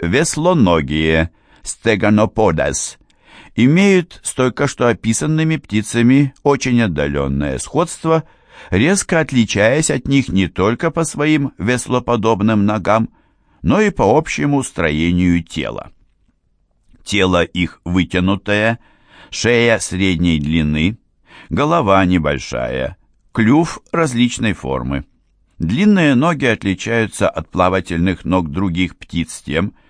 веслоногие, стеганоподес, имеют с только что описанными птицами очень отдаленное сходство, резко отличаясь от них не только по своим веслоподобным ногам, но и по общему строению тела. Тело их вытянутое, шея средней длины, голова небольшая, клюв различной формы. Длинные ноги отличаются от плавательных ног других птиц тем, что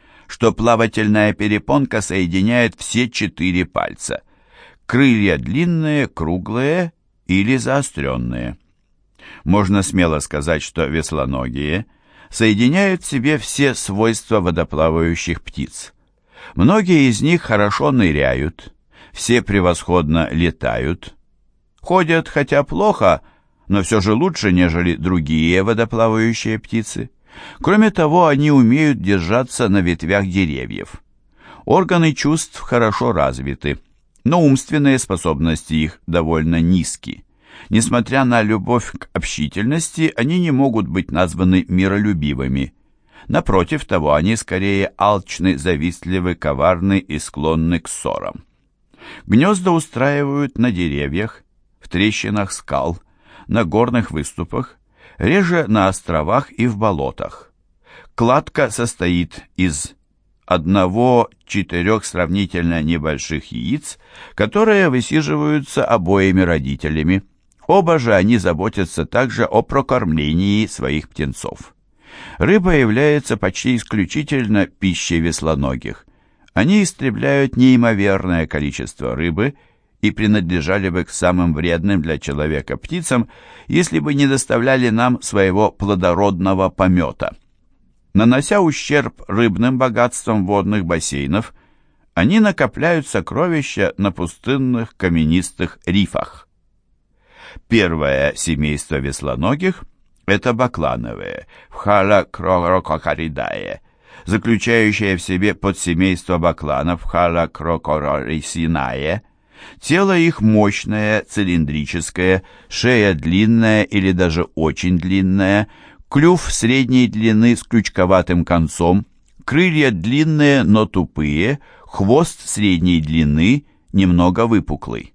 плавательная перепонка соединяет все четыре пальца. Крылья длинные, круглые или заостренные. Можно смело сказать, что веслоногие соединяют в себе все свойства водоплавающих птиц. Многие из них хорошо ныряют, все превосходно летают, ходят хотя плохо, но все же лучше, нежели другие водоплавающие птицы. Кроме того, они умеют держаться на ветвях деревьев. Органы чувств хорошо развиты, но умственные способности их довольно низки. Несмотря на любовь к общительности, они не могут быть названы миролюбивыми. Напротив того, они скорее алчны, завистливы, коварны и склонны к ссорам. Гнезда устраивают на деревьях, в трещинах скал, на горных выступах, реже на островах и в болотах. Кладка состоит из одного-четырех сравнительно небольших яиц, которые высиживаются обоими родителями. Оба же они заботятся также о прокормлении своих птенцов. Рыба является почти исключительно пищей веслоногих. Они истребляют неимоверное количество рыбы – и принадлежали бы к самым вредным для человека птицам, если бы не доставляли нам своего плодородного помета. Нанося ущерб рыбным богатствам водных бассейнов, они накопляют сокровища на пустынных каменистых рифах. Первое семейство веслоногих – это баклановые, в халакрококаридае, заключающее в себе подсемейство бакланов в халакрокорисинае – Тело их мощное, цилиндрическое, шея длинная или даже очень длинная, клюв средней длины с крючковатым концом, крылья длинные, но тупые, хвост средней длины, немного выпуклый.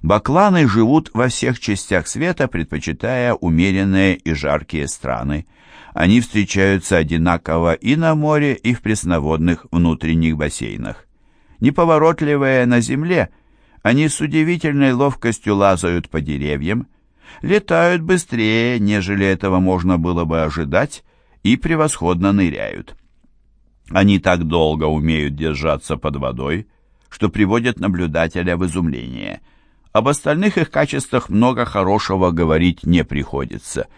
Бакланы живут во всех частях света, предпочитая умеренные и жаркие страны. Они встречаются одинаково и на море, и в пресноводных внутренних бассейнах. Неповоротливые на земле – они с удивительной ловкостью лазают по деревьям, летают быстрее, нежели этого можно было бы ожидать, и превосходно ныряют. Они так долго умеют держаться под водой, что приводят наблюдателя в изумление. Об остальных их качествах много хорошего говорить не приходится.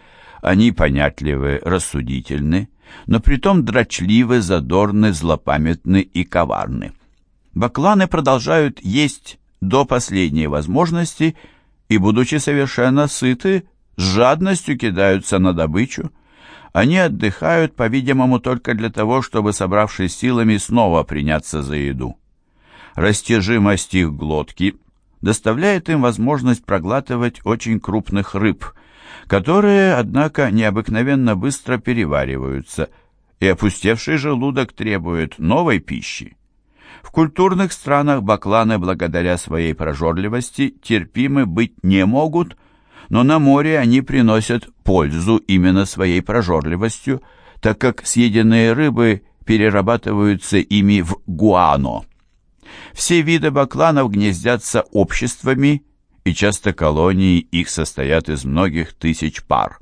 Они понятливы, рассудительны, но притом дрочливы, задорны, злопамятны и коварны. Бакланы продолжают есть до последней возможности и, будучи совершенно сыты, с жадностью кидаются на добычу. Они отдыхают, по-видимому, только для того, чтобы, собравшись силами, снова приняться за еду. Растяжимость их глотки доставляет им возможность проглатывать очень крупных рыб, которые, однако, необыкновенно быстро перевариваются, и опустевший желудок требует новой пищи. В культурных странах бакланы, благодаря своей прожорливости, терпимы быть не могут, но на море они приносят пользу именно своей прожорливостью, так как съеденные рыбы перерабатываются ими в гуано. Все виды бакланов гнездятся обществами, и часто колонии их состоят из многих тысяч пар.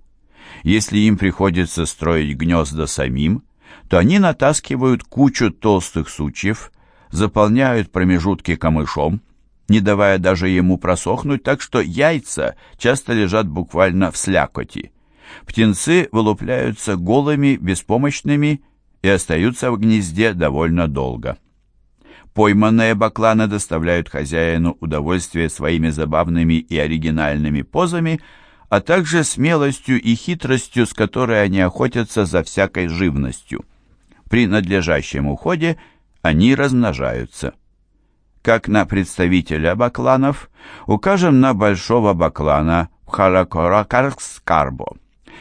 Если им приходится строить гнезда самим, то они натаскивают кучу толстых сучьев, заполняют промежутки камышом, не давая даже ему просохнуть, так что яйца часто лежат буквально в слякоти. Птенцы вылупляются голыми, беспомощными и остаются в гнезде довольно долго. Пойманные бакланы доставляют хозяину удовольствие своими забавными и оригинальными позами, а также смелостью и хитростью, с которой они охотятся за всякой живностью. При надлежащем уходе – они размножаются. Как на представителя бакланов, укажем на большого баклана Харакоракарскарбо,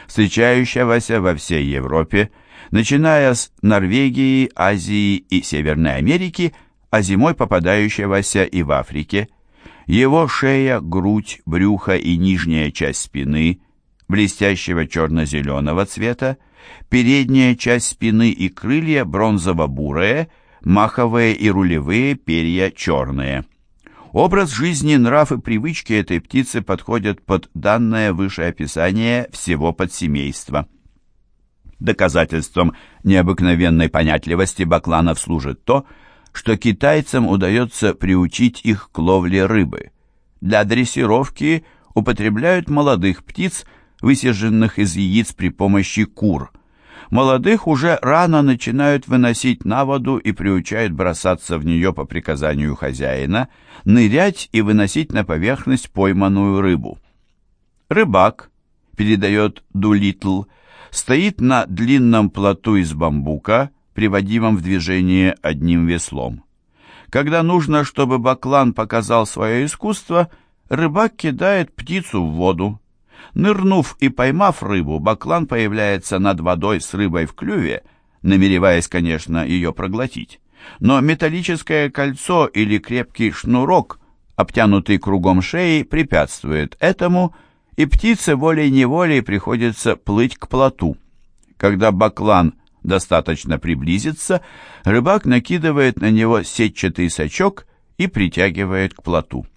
встречающегося во всей Европе, начиная с Норвегии, Азии и Северной Америки, а зимой попадающегося и в Африке. Его шея, грудь, брюхо и нижняя часть спины блестящего черно-зеленого цвета, передняя часть спины и крылья бронзово-бурые, маховые и рулевые перья черные. Образ жизни, нрав и привычки этой птицы подходят под данное выше описание всего подсемейства. Доказательством необыкновенной понятливости бакланов служит то, что китайцам удается приучить их к ловле рыбы. Для дрессировки употребляют молодых птиц, высиженных из яиц при помощи кур – Молодых уже рано начинают выносить на воду и приучают бросаться в нее по приказанию хозяина, нырять и выносить на поверхность пойманную рыбу. Рыбак, передает Дулитл, стоит на длинном плоту из бамбука, приводимом в движение одним веслом. Когда нужно, чтобы баклан показал свое искусство, рыбак кидает птицу в воду. Нырнув и поймав рыбу, баклан появляется над водой с рыбой в клюве, намереваясь, конечно, ее проглотить. Но металлическое кольцо или крепкий шнурок, обтянутый кругом шеи, препятствует этому, и птице волей-неволей приходится плыть к плоту. Когда баклан достаточно приблизится, рыбак накидывает на него сетчатый сачок и притягивает к плоту.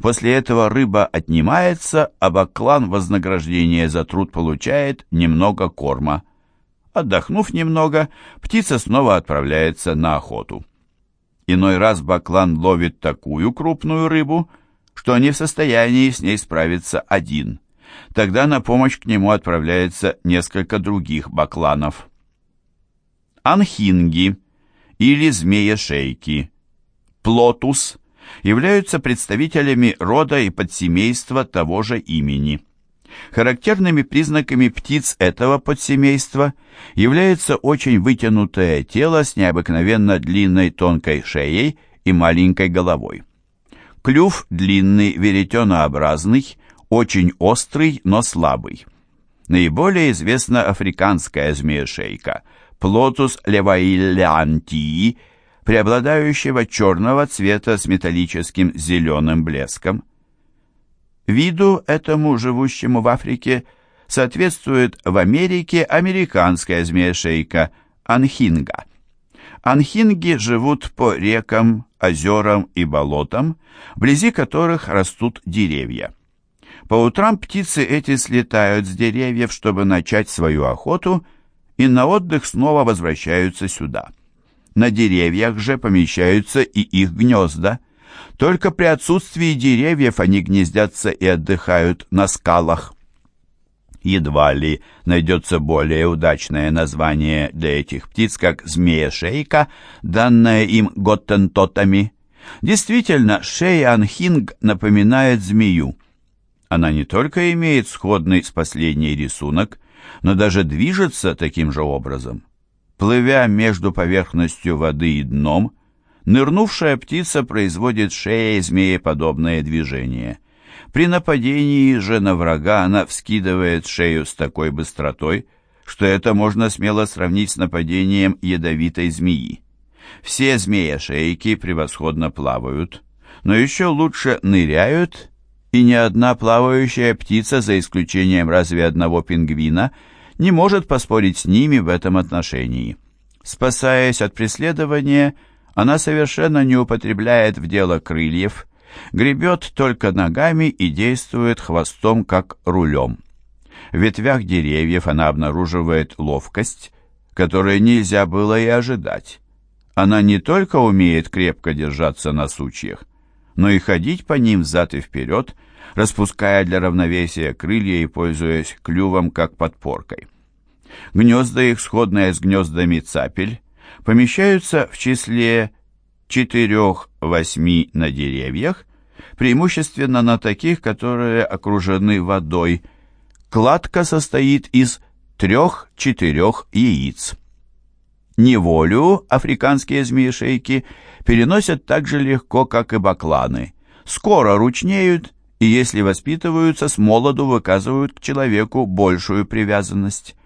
После этого рыба отнимается, а баклан вознаграждение за труд получает немного корма. Отдохнув немного, птица снова отправляется на охоту. Иной раз баклан ловит такую крупную рыбу, что не в состоянии с ней справиться один. Тогда на помощь к нему отправляется несколько других бакланов. Анхинги или змея-шейки, плотус – являются представителями рода и подсемейства того же имени. Характерными признаками птиц этого подсемейства является очень вытянутое тело с необыкновенно длинной тонкой шеей и маленькой головой. Клюв длинный, веретенообразный, очень острый, но слабый. Наиболее известна африканская змеешейка – Plotus levaillantii – преобладающего черного цвета с металлическим зеленым блеском. Виду этому, живущему в Африке, соответствует в Америке американская змея-шейка анхинга. Анхинги живут по рекам, озерам и болотам, вблизи которых растут деревья. По утрам птицы эти слетают с деревьев, чтобы начать свою охоту, и на отдых снова возвращаются сюда. На деревьях же помещаются и их гнезда. Только при отсутствии деревьев они гнездятся и отдыхают на скалах. Едва ли найдется более удачное название для этих птиц, как змея-шейка, данное им готтентотами. Действительно, шея анхинг напоминает змею. Она не только имеет сходный с последней рисунок, но даже движется таким же образом. Плывя между поверхностью воды и дном, нырнувшая птица производит шеей змееподобное движение. При нападении же на врага она вскидывает шею с такой быстротой, что это можно смело сравнить с нападением ядовитой змеи. Все змея-шейки превосходно плавают, но еще лучше ныряют, и ни одна плавающая птица, за исключением разве одного пингвина, не может поспорить с ними в этом отношении. Спасаясь от преследования, она совершенно не употребляет в дело крыльев, гребет только ногами и действует хвостом, как рулем. В ветвях деревьев она обнаруживает ловкость, которой нельзя было и ожидать. Она не только умеет крепко держаться на сучьях, но и ходить по ним взад и вперед, распуская для равновесия крылья и пользуясь клювом как подпоркой. Гнезда их, сходные с гнездами цапель, помещаются в числе 4-8 на деревьях, преимущественно на таких, которые окружены водой. Кладка состоит из трех-четырех яиц. Неволю африканские змеи-шейки переносят так же легко, как и бакланы. Скоро ручнеют и, если воспитываются, с молоду выказывают к человеку большую привязанность.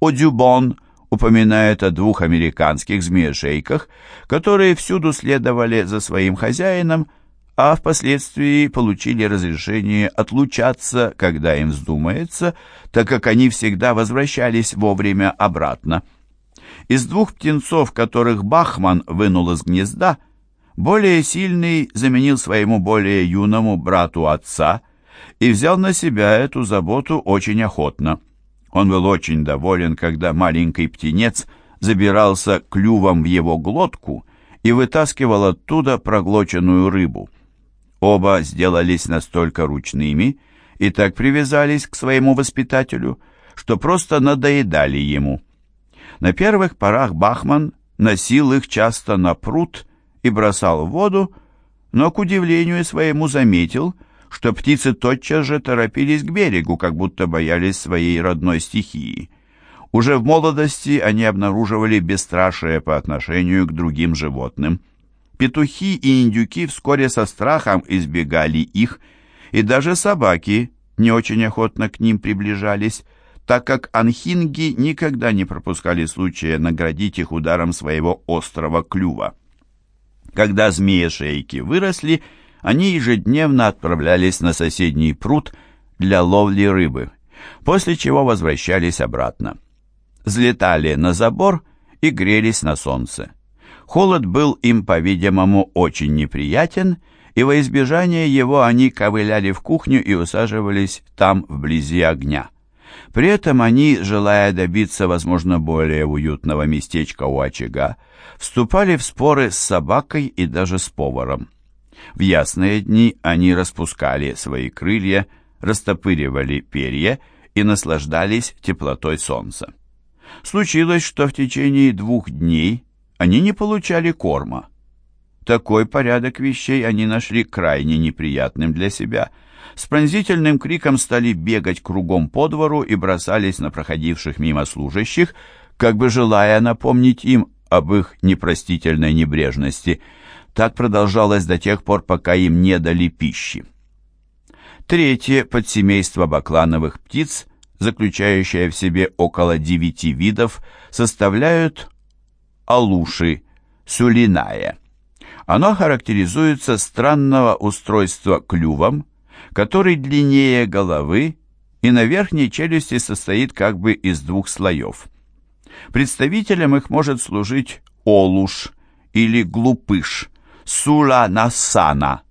Одюбон упоминает о двух американских змеешейках, которые всюду следовали за своим хозяином, а впоследствии получили разрешение отлучаться, когда им вздумается, так как они всегда возвращались вовремя обратно. Из двух птенцов, которых Бахман вынул из гнезда, более сильный заменил своему более юному брату отца и взял на себя эту заботу очень охотно. Он был очень доволен, когда маленький птенец забирался клювом в его глотку и вытаскивал оттуда проглоченную рыбу. Оба сделались настолько ручными и так привязались к своему воспитателю, что просто надоедали ему. На первых порах Бахман носил их часто на пруд и бросал в воду, но, к удивлению своему, заметил – что птицы тотчас же торопились к берегу, как будто боялись своей родной стихии. Уже в молодости они обнаруживали бесстрашие по отношению к другим животным. Петухи и индюки вскоре со страхом избегали их, и даже собаки не очень охотно к ним приближались, так как анхинги никогда не пропускали случая наградить их ударом своего острого клюва. Когда змеи-шейки выросли, они ежедневно отправлялись на соседний пруд для ловли рыбы, после чего возвращались обратно. Взлетали на забор и грелись на солнце. Холод был им, по-видимому, очень неприятен, и во избежание его они ковыляли в кухню и усаживались там вблизи огня. При этом они, желая добиться, возможно, более уютного местечка у очага, вступали в споры с собакой и даже с поваром. В ясные дни они распускали свои крылья, растопыривали перья и наслаждались теплотой солнца. Случилось, что в течение двух дней они не получали корма. Такой порядок вещей они нашли крайне неприятным для себя. С пронзительным криком стали бегать кругом по двору и бросались на проходивших мимо служащих, как бы желая напомнить им об их непростительной небрежности – так продолжалось до тех пор, пока им не дали пищи. Третье подсемейство баклановых птиц, заключающее в себе около девяти видов, составляют алуши, сулиная. Оно характеризуется странного устройства клювом, который длиннее головы и на верхней челюсти состоит как бы из двух слоев. Представителем их может служить олуш или глупыш, Сула Насана.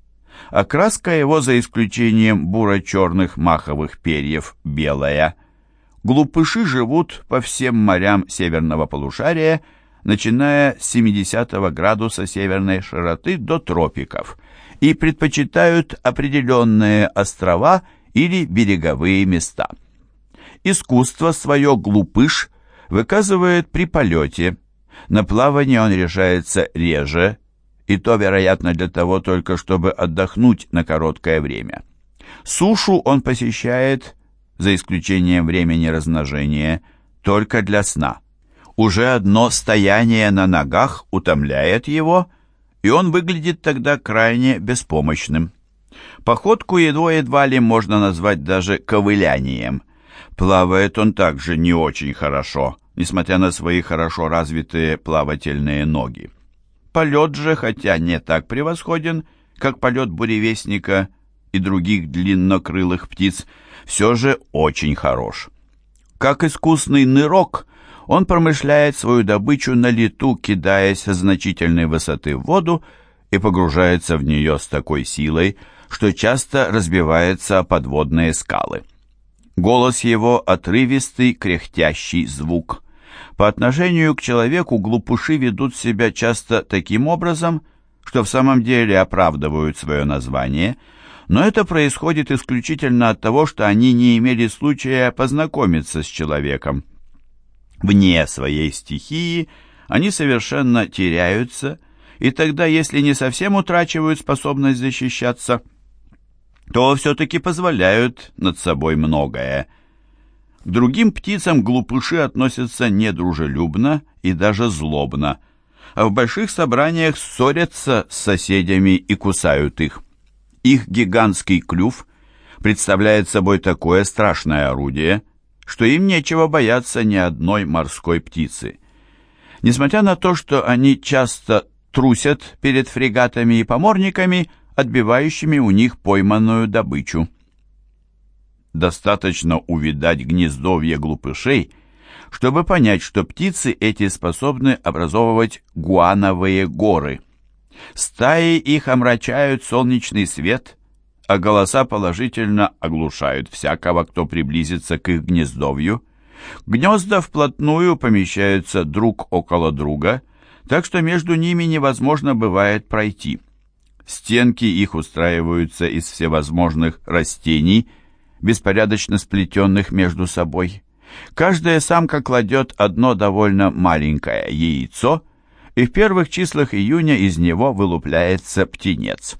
Окраска его, за исключением буро-черных маховых перьев, белая. Глупыши живут по всем морям северного полушария, начиная с 70 градуса северной широты до тропиков, и предпочитают определенные острова или береговые места. Искусство свое глупыш выказывает при полете. На плавание он решается реже, и то, вероятно, для того только, чтобы отдохнуть на короткое время. Сушу он посещает, за исключением времени размножения, только для сна. Уже одно стояние на ногах утомляет его, и он выглядит тогда крайне беспомощным. Походку едва-едва ли можно назвать даже ковылянием. Плавает он также не очень хорошо, несмотря на свои хорошо развитые плавательные ноги. Полет же, хотя не так превосходен, как полет буревестника и других длиннокрылых птиц, все же очень хорош. Как искусный нырок, он промышляет свою добычу на лету, кидаясь с значительной высоты в воду и погружается в нее с такой силой, что часто разбивается о подводные скалы. Голос его отрывистый, кряхтящий звук – по отношению к человеку глупыши ведут себя часто таким образом, что в самом деле оправдывают свое название, но это происходит исключительно от того, что они не имели случая познакомиться с человеком. Вне своей стихии они совершенно теряются, и тогда, если не совсем утрачивают способность защищаться, то все-таки позволяют над собой многое – к другим птицам глупыши относятся недружелюбно и даже злобно, а в больших собраниях ссорятся с соседями и кусают их. Их гигантский клюв представляет собой такое страшное орудие, что им нечего бояться ни одной морской птицы. Несмотря на то, что они часто трусят перед фрегатами и поморниками, отбивающими у них пойманную добычу. Достаточно увидать гнездовье глупышей, чтобы понять, что птицы эти способны образовывать гуановые горы. Стаи их омрачают солнечный свет, а голоса положительно оглушают всякого, кто приблизится к их гнездовью. Гнезда вплотную помещаются друг около друга, так что между ними невозможно бывает пройти. Стенки их устраиваются из всевозможных растений, беспорядочно сплетенных между собой. Каждая самка кладет одно довольно маленькое яйцо, и в первых числах июня из него вылупляется птенец.